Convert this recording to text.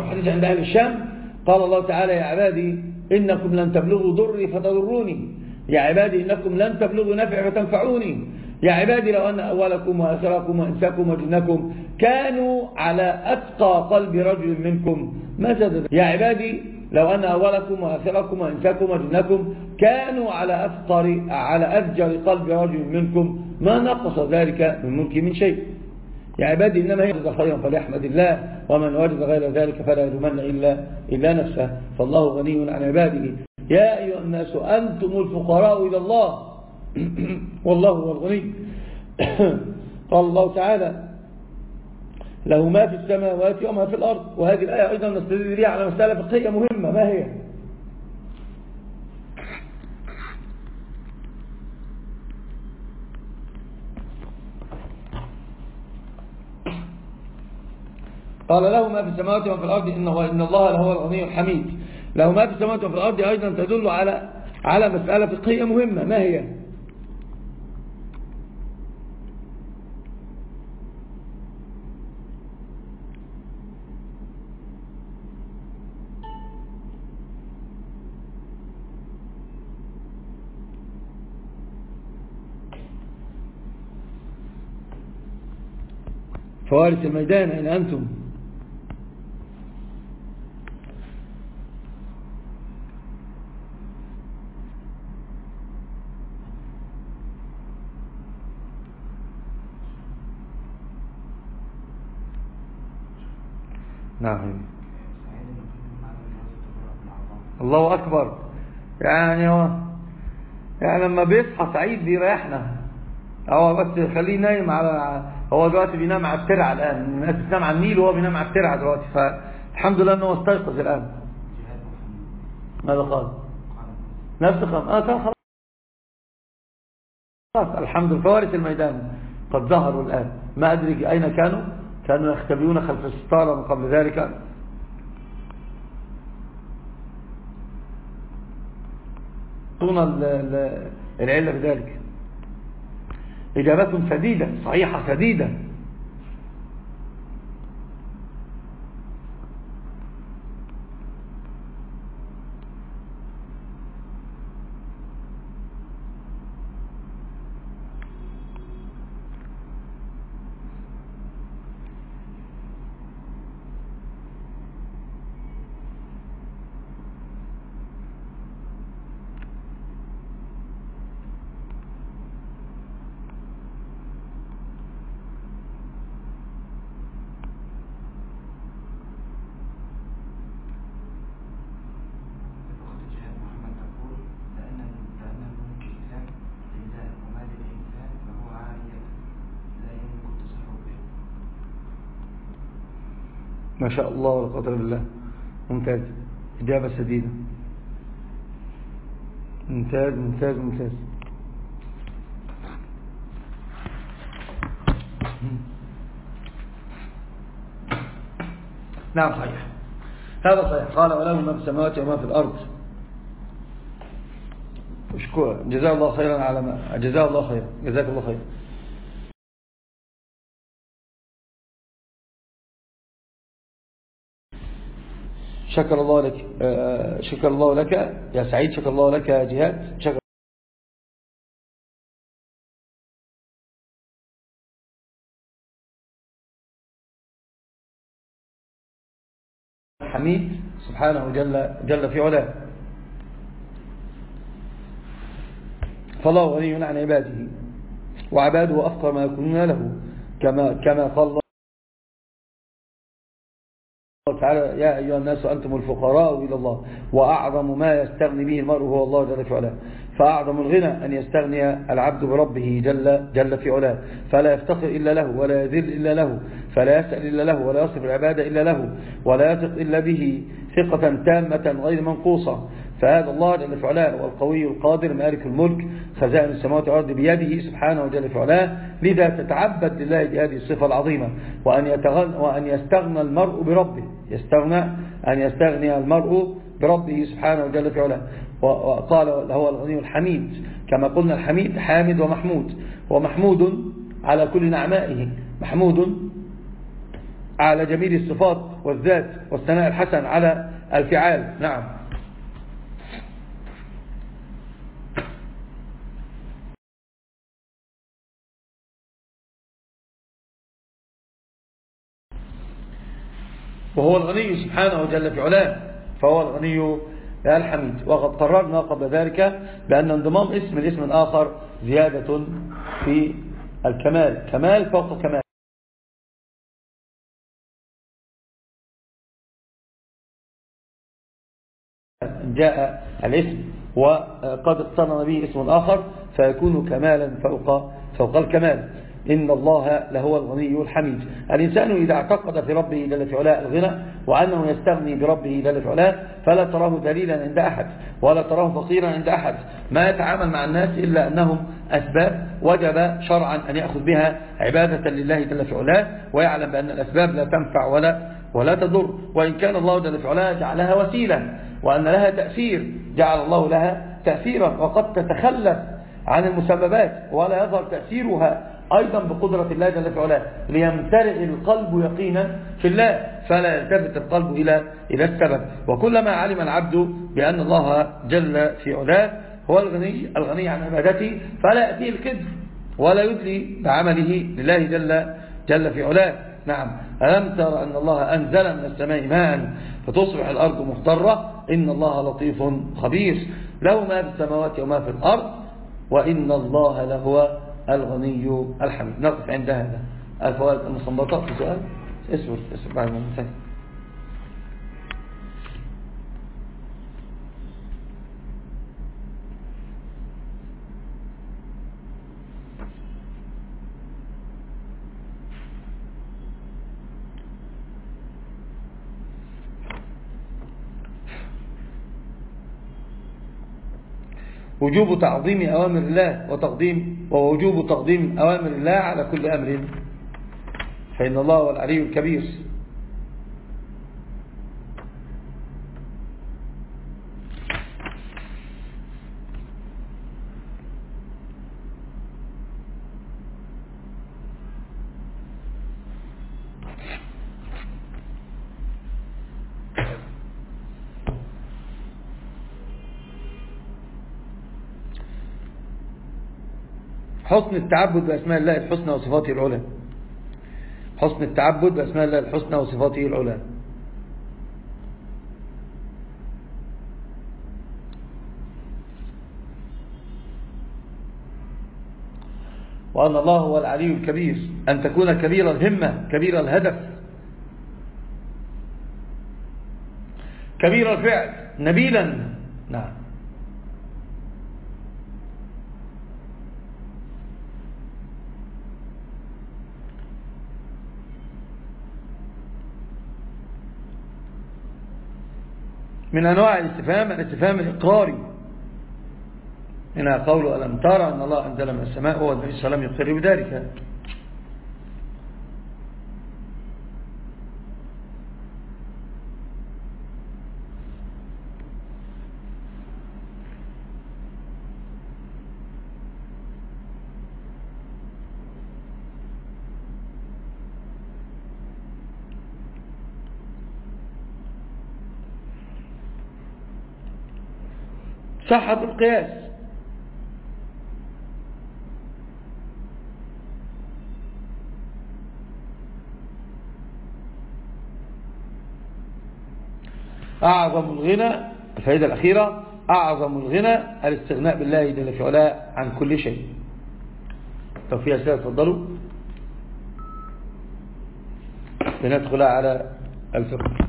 حديث عند أهل الشام قال الله تعالى يا عبادي إنكم لن تبلغوا ضري فتضروني يا عبادي إنكم لن تبلغوا نفع فتنفعوني. يا عبادي لو أن أولكم وآخركم وإنساكم وجنكم كانوا على أتقى قلب رجل منكم. ما زاد يا عبادي لو أن أولكم وآخركم وإنساكم وجنكم كانوا على أفقر على أفجر قلب رجل منكم. ما نقص ذلك من ملك من شيء. يا عبادي إنما هي خيرا فليحمد الله ومن وجد غير ذلك فلا يلومن إلا, إلا نفسه. فالله غني عن عباده. يا أيها الناس أنتم الفقراء إلى الله. والله هو الغني. قال الله تعالى له ما في السماوات وما في الأرض. وهذه الآية أيضا نستدل بها على مسألة فقهية مهمة. ما هي؟ قال له ما في السماوات وما في الأرض إن, إن الله لهو الغني الحميد. له ما في السماوات وما في الأرض أيضا تدل على على مسألة فقهية مهمة. ما هي؟ فوارث الميدان أين أنتم؟ نعم. الله أكبر. يعني هو يعني لما بيصحى سعيد بيريحنا هو بس خليه نايم على هو دلوقتي بينام على الترعة الآن. الناس بتنام على النيل وهو بينام على الترعة دلوقتي. فالحمد لله إنه استيقظ الآن. ماذا قال؟ نفس خم آه كان خلاص. الحمد لله. فوارث الميدان قد ظهروا الآن. ما أدري أين كانوا. كانوا يختبئون خلف الستارة من قبل ذلك. طون العلة بذلك. إجابات سديدة صحيحة سديدة. ما شاء الله ولا قدر بالله ممتاز. إجابة سديدة. ممتاز ممتاز ممتاز. نعم صحيح. هذا صحيح. قال وله ما في السماوات وما في الأرض. جزاه الله خيرا على ما جزاه الله خيرا. جزاك الله خيرا. شكر الله لك آه، شكر الله لك. يا سعيد شكر الله لك يا جهاد. شكر حميد. سبحانه جل, جل في علاه. فالله غني عن عباده وعباده أفقر ما يكونون له كما, كما قال الله تعالى يا أيها الناس أنتم الفقراء إلى الله وأعظم ما يستغني به المرء هو الله جل في علاه. فأعظم الغنى أن يستغني العبد بربه جل, جل في علاه. فلا يفتقر إلا له ولا يذل إلا له فلا يسأل إلا له ولا يصف العبادة إلا له ولا يثق إلا به ثقة تامة غير منقوصة. فهذا الله جل في علاه والقوي القادر مالك الملك خزائن السماوات والأرض بيده سبحانه وجل في علاه لذا تتعبد لله بهذه الصفة العظيمة وأن, وأن يستغنى المرء بربه يستغنى أن يستغني المرء بربه سبحانه وجل في علاه. وقال هو الغني الحميد كما قلنا الحميد حامد ومحمود ومحمود على كل نعمائه محمود على جميل الصفات والذات والثناء الحسن على الفعال. نعم. وهو الغني سبحانه وجل في علاه فهو الغني الحميد. وقد قررنا قبل ذلك بأن انضمام اسم الاسم الآخر زيادة في الكمال. كمال فوق كمال. جاء الاسم وقد اقترن به اسم آخر فيكون كمالا فوق فوق الكمال. إن الله لهو الغني الحميد. الإنسان إذا اعتقد في ربه جل في علاء الغنى وأنه يستغني بربه جل في علاء فلا تراه دليلا عند أحد ولا تراه فقيرا عند أحد. ما يتعامل مع الناس إلا أنهم أسباب وجب شرعا أن يأخذ بها عبادة لله جل في علاء ويعلم بأن الأسباب لا تنفع ولا ولا تضر. وإن كان الله جل في علاء جعلها وسيلة وأن لها تأثير جعل الله لها تأثيرا. وقد تتخلف عن المسببات ولا يظهر تأثيرها. أيضا بقدرة الله جل في علاه. ليمتلئ القلب يقينا في الله فلا يلتفت القلب إلى إلى السبب. وكلما علم العبد بأن الله جل في علاه هو الغني الغني عن عبادته فلا يأتيه الكذب ولا يدلي بعمله لله جل جل في علاه. نعم. ألم تر أن الله أنزل من السماء ماء فتصبح الأرض مخضرة إن الله لطيف خبير. له ما في السماوات وما في الأرض وإن الله لهو الغني الحميد. نقف عند هذا. الفوائد المستنبطة. في سؤال؟ اسفر اسفر بعد ما وجوب تعظيم أوامر الله وتقديم ووجوب تقديم أوامر الله على كل أمر. فإن الله هو العلي الكبير. حسن التعبد بأسماء الله الحسنى وصفاته العلى. حسن التعبد بأسماء الله الحسنى وصفاته العلى. وأن الله هو العلي الكبير. أن تكون كبير الهمة كبير الهدف. كبير الفعل. نبيلا. نعم. من أنواع الاستفهام الاستفهام الإقراري. منها قول ألم ترى أن الله أنزل من السماء وهو النبي صلى الله عليه وسلم يقر بذلك. صحة القياس. أعظم الغنى الفائدة الأخيرة أعظم الغنى الاستغناء بالله جل في علاء عن كل شيء. طب في أسئلة تفضلوا. لندخل على الفقه.